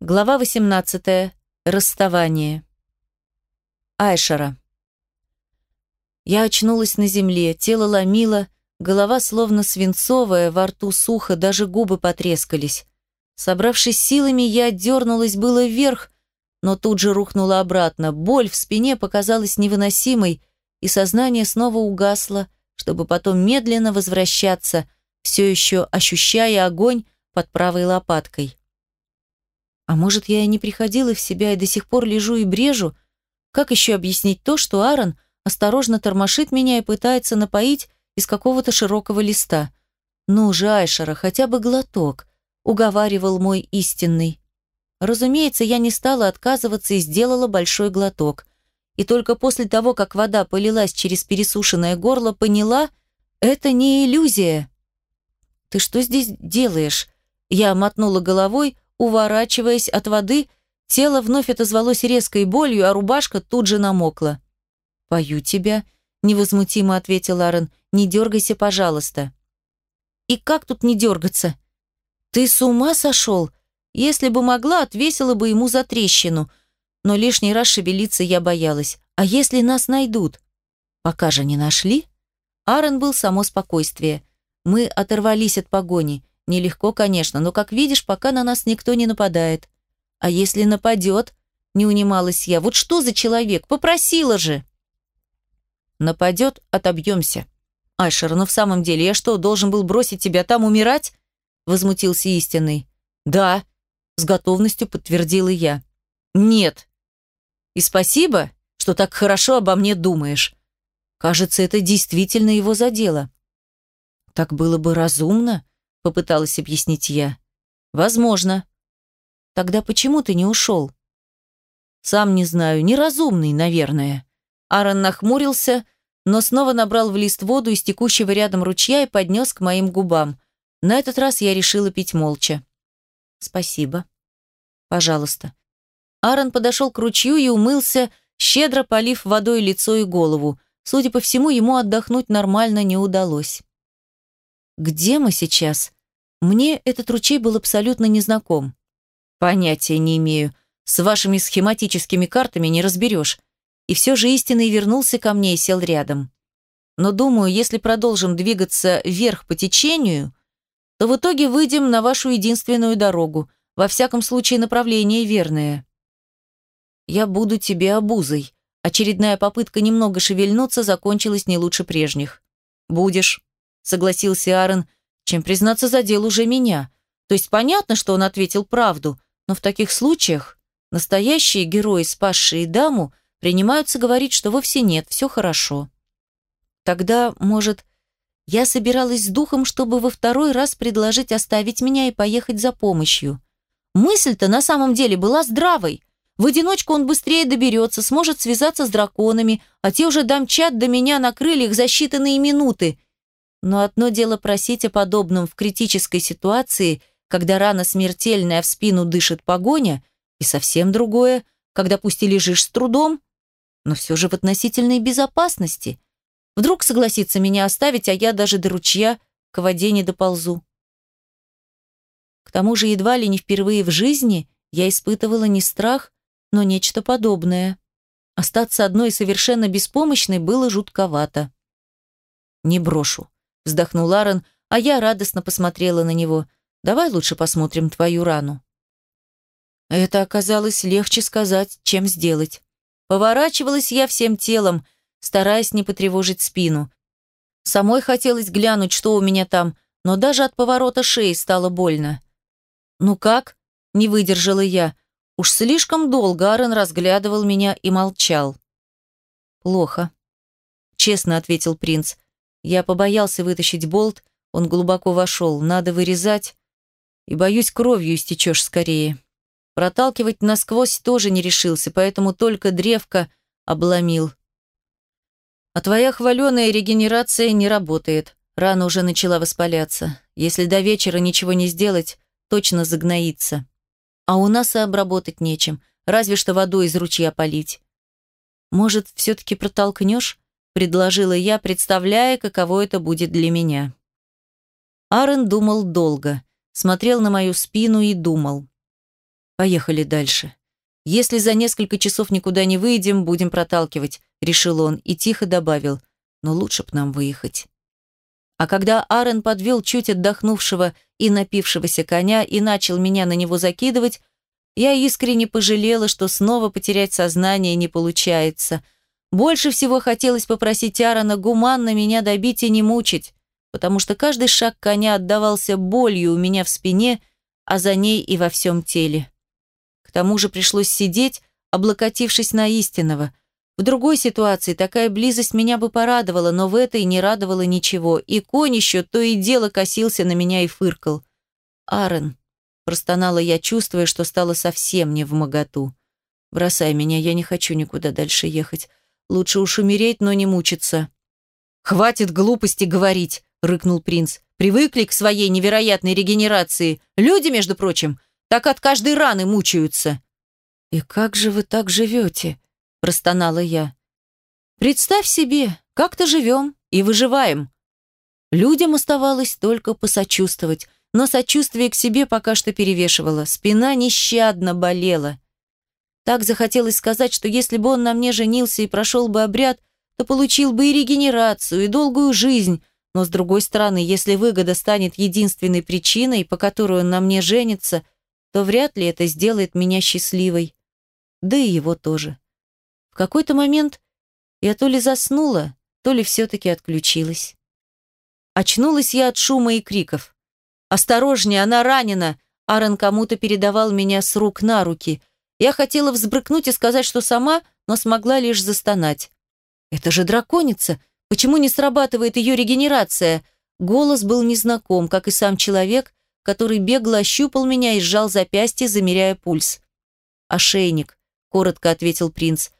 Глава 18. Расставание. Айшара. Я очнулась на земле, тело ломило, голова словно свинцовая, во рту сухо, даже губы потрескались. Собравшись силами, я дернулась было вверх, но тут же рухнула обратно. Боль в спине показалась невыносимой, и сознание снова угасло, чтобы потом медленно возвращаться, все еще ощущая огонь под правой лопаткой. А может, я и не приходила в себя и до сих пор лежу и брежу? Как еще объяснить то, что Аарон осторожно тормошит меня и пытается напоить из какого-то широкого листа? Ну же, Айшара, хотя бы глоток, уговаривал мой истинный. Разумеется, я не стала отказываться и сделала большой глоток. И только после того, как вода полилась через пересушенное горло, поняла, это не иллюзия. «Ты что здесь делаешь?» Я мотнула головой, Уворачиваясь от воды, тело вновь отозвалось резкой болью, а рубашка тут же намокла. «Пою тебя», — невозмутимо ответил Аарон. «Не дергайся, пожалуйста». «И как тут не дергаться?» «Ты с ума сошел? Если бы могла, отвесила бы ему за трещину. Но лишний раз шевелиться я боялась. А если нас найдут?» «Пока же не нашли?» Аарон был само спокойствие. Мы оторвались от погони. Нелегко, конечно, но, как видишь, пока на нас никто не нападает. А если нападет? Не унималась я. Вот что за человек? Попросила же. Нападет, отобьемся. Айшер, ну в самом деле, я что, должен был бросить тебя там умирать? Возмутился истинный. Да, с готовностью подтвердила я. Нет. И спасибо, что так хорошо обо мне думаешь. Кажется, это действительно его задело. Так было бы разумно, попыталась объяснить я. Возможно. Тогда почему ты не ушел? Сам не знаю, неразумный, наверное. Аарон нахмурился, но снова набрал в лист воду из текущего рядом ручья и поднес к моим губам. На этот раз я решила пить молча. Спасибо. Пожалуйста. Аарон подошел к ручью и умылся, щедро полив водой лицо и голову. Судя по всему, ему отдохнуть нормально не удалось. «Где мы сейчас?» Мне этот ручей был абсолютно незнаком. Понятия не имею. С вашими схематическими картами не разберешь. И все же истинный вернулся ко мне и сел рядом. Но думаю, если продолжим двигаться вверх по течению, то в итоге выйдем на вашу единственную дорогу. Во всяком случае, направление верное. Я буду тебе обузой. Очередная попытка немного шевельнуться закончилась не лучше прежних. Будешь, согласился Аарон, чем признаться задел уже меня. То есть понятно, что он ответил правду, но в таких случаях настоящие герои, спасшие даму, принимаются говорить, что вовсе нет, все хорошо. Тогда, может, я собиралась с духом, чтобы во второй раз предложить оставить меня и поехать за помощью. Мысль-то на самом деле была здравой. В одиночку он быстрее доберется, сможет связаться с драконами, а те уже домчат до меня на крыльях за считанные минуты, но одно дело просить о подобном в критической ситуации, когда рана смертельная в спину дышит погоня, и совсем другое, когда пусть и лежишь с трудом, но все же в относительной безопасности. Вдруг согласится меня оставить, а я даже до ручья к воде не доползу. К тому же едва ли не впервые в жизни я испытывала не страх, но нечто подобное. Остаться одной совершенно беспомощной было жутковато. Не брошу вздохнул Аарон, а я радостно посмотрела на него. Давай лучше посмотрим твою рану. Это оказалось легче сказать, чем сделать. Поворачивалась я всем телом, стараясь не потревожить спину. Самой хотелось глянуть, что у меня там, но даже от поворота шеи стало больно. «Ну как?» – не выдержала я. Уж слишком долго Аарон разглядывал меня и молчал. «Плохо», – честно ответил принц. Я побоялся вытащить болт, он глубоко вошел, надо вырезать, и, боюсь, кровью истечешь скорее. Проталкивать насквозь тоже не решился, поэтому только древко обломил. А твоя хваленая регенерация не работает. Рана уже начала воспаляться. Если до вечера ничего не сделать, точно загноится. А у нас и обработать нечем, разве что водой из ручья полить. Может, все-таки протолкнешь? Предложила я, представляя, каково это будет для меня. Аарон думал долго, смотрел на мою спину и думал. Поехали дальше. Если за несколько часов никуда не выйдем, будем проталкивать, решил он и тихо добавил, но лучше б нам выехать. А когда Аарон подвел чуть отдохнувшего и напившегося коня и начал меня на него закидывать, я искренне пожалела, что снова потерять сознание не получается. Больше всего хотелось попросить Аарона гуманно меня добить и не мучить, потому что каждый шаг коня отдавался болью у меня в спине, а за ней и во всем теле. К тому же пришлось сидеть, облокотившись на истинного – в другой ситуации такая близость меня бы порадовала, но в этой не радовало ничего, и конь еще то и дело косился на меня и фыркал. «Аарон», – простонала я, чувствуя, что стало совсем не в моготу. «Бросай меня, я не хочу никуда дальше ехать. Лучше уж умереть, но не мучиться». «Хватит глупости говорить», – рыкнул принц. «Привыкли к своей невероятной регенерации. Люди, между прочим, так от каждой раны мучаются». «И как же вы так живете?» – простонала я. «Представь себе, как-то живем и выживаем». Людям оставалось только посочувствовать, но сочувствие к себе пока что перевешивало, спина нещадно болела. Так захотелось сказать, что если бы он на мне женился и прошел бы обряд, то получил бы и регенерацию, и долгую жизнь, но с другой стороны, если выгода станет единственной причиной, по которой он на мне женится, то вряд ли это сделает меня счастливой. Да и его тоже какой-то момент я то ли заснула, то ли все-таки отключилась. Очнулась я от шума и криков. «Осторожнее, она ранена!» Аарон кому-то передавал меня с рук на руки. Я хотела взбрыкнуть и сказать, что сама, но смогла лишь застонать. «Это же драконица! Почему не срабатывает ее регенерация?» Голос был незнаком, как и сам человек, который бегло ощупал меня и сжал запястье, замеряя пульс. «Ошейник», — коротко ответил принц.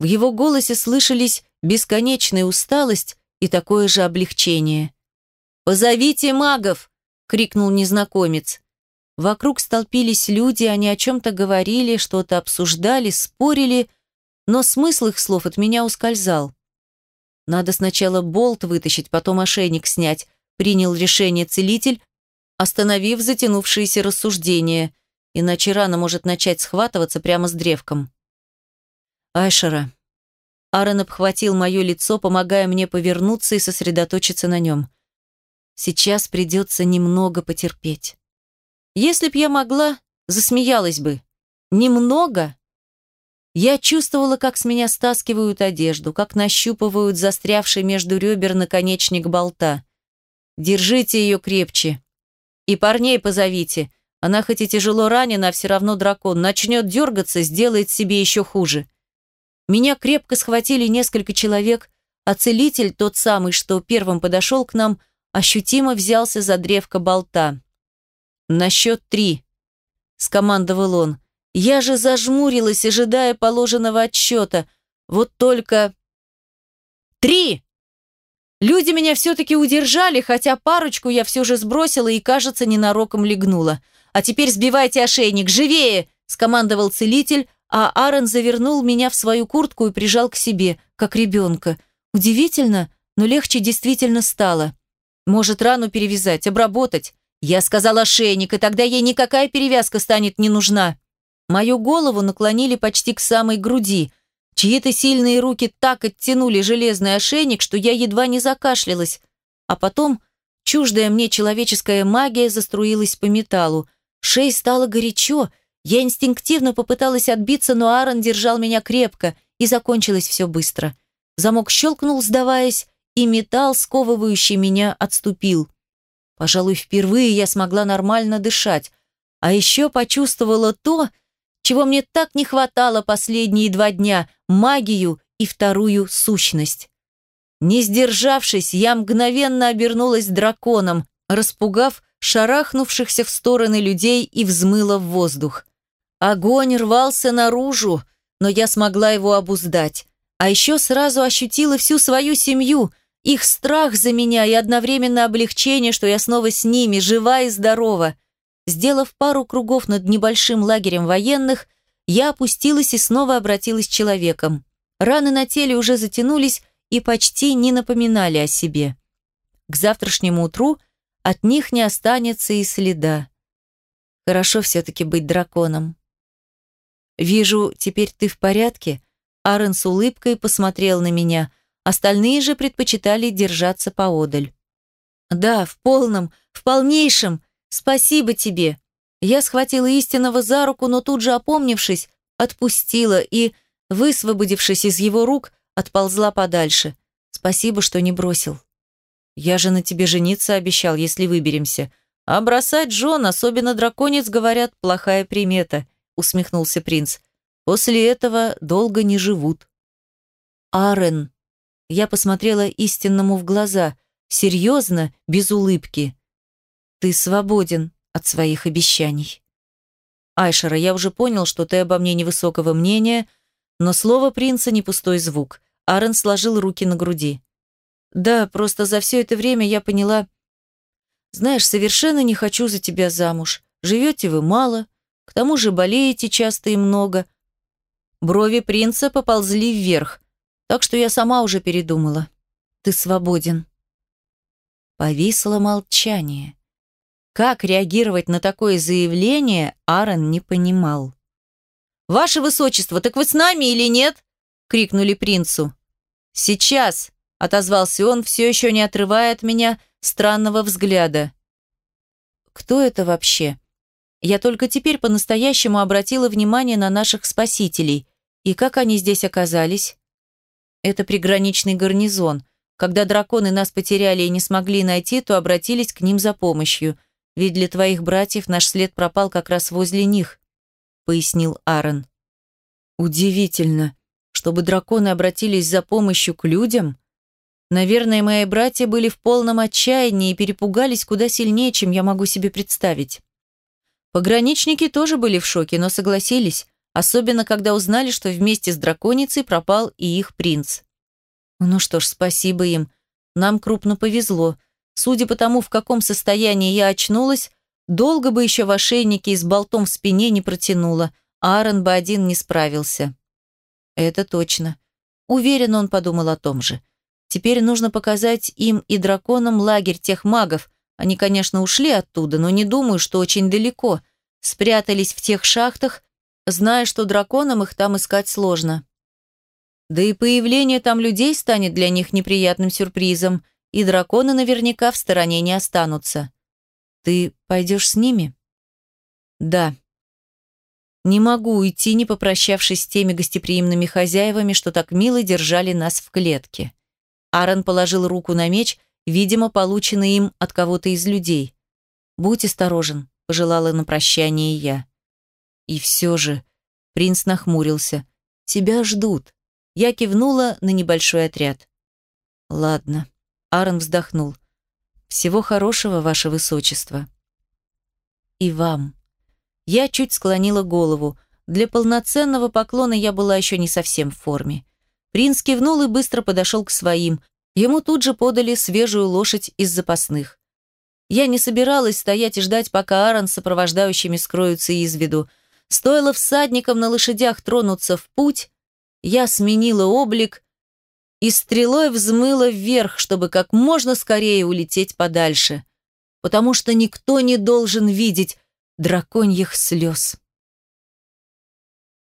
В его голосе слышались бесконечная усталость и такое же облегчение. «Позовите магов!» — крикнул незнакомец. Вокруг столпились люди, они о чем-то говорили, что-то обсуждали, спорили, но смысл их слов от меня ускользал. Надо сначала болт вытащить, потом ошейник снять, принял решение целитель, остановив затянувшиеся рассуждения, иначе рана может начать схватываться прямо с древком. Айшера. Аарон обхватил мое лицо, помогая мне повернуться и сосредоточиться на нем. Сейчас придется немного потерпеть. Если б я могла, засмеялась бы. Немного? Я чувствовала, как с меня стаскивают одежду, как нащупывают застрявший между ребер наконечник болта. Держите ее крепче. И парней позовите. Она хоть и тяжело ранена, а все равно дракон. Начнет дергаться, сделает себе еще хуже. Меня крепко схватили несколько человек, а целитель, тот самый, что первым подошел к нам, ощутимо взялся за древко болта. «На счет три», — скомандовал он. Я же зажмурилась, ожидая положенного отсчета. Вот только... «Три!» Люди меня все-таки удержали, хотя парочку я все же сбросила и, кажется, ненароком легнула. «А теперь сбивайте ошейник, живее!» – скомандовал целитель, а Аарон завернул меня в свою куртку и прижал к себе, как ребенка. Удивительно, но легче действительно стало. Может, рану перевязать, обработать? Я сказала ошейник, и тогда ей никакая перевязка станет не нужна. Мою голову наклонили почти к самой груди. Чьи-то сильные руки так оттянули железный ошейник, что я едва не закашлялась. А потом чуждая мне человеческая магия заструилась по металлу. Шей стало горячо, я инстинктивно попыталась отбиться, но Аарон держал меня крепко, и закончилось все быстро. Замок щелкнул, сдаваясь, и металл, сковывающий меня, отступил. Пожалуй, впервые я смогла нормально дышать, а еще почувствовала то, чего мне так не хватало последние два дня – магию и вторую сущность. Не сдержавшись, я мгновенно обернулась драконом, распугав шарахнувшихся в стороны людей и взмыла в воздух. Огонь рвался наружу, но я смогла его обуздать. А еще сразу ощутила всю свою семью, их страх за меня и одновременно облегчение, что я снова с ними, жива и здорова. Сделав пару кругов над небольшим лагерем военных, я опустилась и снова обратилась человеком. Раны на теле уже затянулись и почти не напоминали о себе. К завтрашнему утру от них не останется и следа. Хорошо все-таки быть драконом. Вижу, теперь ты в порядке? Аарон с улыбкой посмотрел на меня. Остальные же предпочитали держаться поодаль. Да, в полном, в полнейшем. Спасибо тебе. Я схватила истинного за руку, но тут же опомнившись, отпустила и, высвободившись из его рук, отползла подальше. Спасибо, что не бросил. Я же на тебе жениться обещал, если выберемся. А бросать жен, особенно драконец, говорят, плохая примета, усмехнулся принц. После этого долго не живут. Арен. Я посмотрела истинному в глаза, серьезно, без улыбки. Ты свободен от своих обещаний. Айшера, я уже понял, что ты обо мне невысокого мнения, но слово принца не пустой звук. Арен сложил руки на груди. Да, просто за все это время я поняла... Знаешь, совершенно не хочу за тебя замуж. Живете вы мало, к тому же болеете часто и много. Брови принца поползли вверх, так что я сама уже передумала. Ты свободен. Повисло молчание. Как реагировать на такое заявление, Аарон не понимал. «Ваше высочество, так вы с нами или нет?» — крикнули принцу. «Сейчас!» — отозвался он, все еще не отрывая от меня странного взгляда. «Кто это вообще?» Я только теперь по-настоящему обратила внимание на наших спасителей. И как они здесь оказались? Это приграничный гарнизон. Когда драконы нас потеряли и не смогли найти, то обратились к ним за помощью. Ведь для твоих братьев наш след пропал как раз возле них», — пояснил Аарон. «Удивительно, чтобы драконы обратились за помощью к людям?» Наверное, мои братья были в полном отчаянии и перепугались куда сильнее, чем я могу себе представить. Пограничники тоже были в шоке, но согласились, особенно когда узнали, что вместе с драконицей пропал и их принц. Ну что ж, спасибо им. Нам крупно повезло. Судя по тому, в каком состоянии я очнулась, долго бы еще в ошейнике и с болтом в спине не протянула, Аарон бы один не справился. Это точно. Уверен, он подумал о том же. Теперь нужно показать им и драконам лагерь тех магов. Они, конечно, ушли оттуда, но не думаю, что очень далеко. Спрятались в тех шахтах, зная, что драконам их там искать сложно. Да и появление там людей станет для них неприятным сюрпризом – и драконы наверняка в стороне не останутся. Ты пойдешь с ними? Да. Не могу уйти, не попрощавшись с теми гостеприимными хозяевами, что так мило держали нас в клетке. Аарон положил руку на меч, видимо, полученный им от кого-то из людей. «Будь осторожен», — пожелала на прощание я. И все же принц нахмурился. «Тебя ждут». Я кивнула на небольшой отряд. «Ладно». Аарон вздохнул. «Всего хорошего, ваше высочество». «И вам». Я чуть склонила голову. Для полноценного поклона я была еще не совсем в форме. Принц кивнул и быстро подошел к своим. Ему тут же подали свежую лошадь из запасных. Я не собиралась стоять и ждать, пока Аарон с сопровождающими скроются из виду. Стоило всадникам на лошадях тронуться в путь, я сменила облик и стрелой взмыла вверх, чтобы как можно скорее улететь подальше, потому что никто не должен видеть драконьих слез.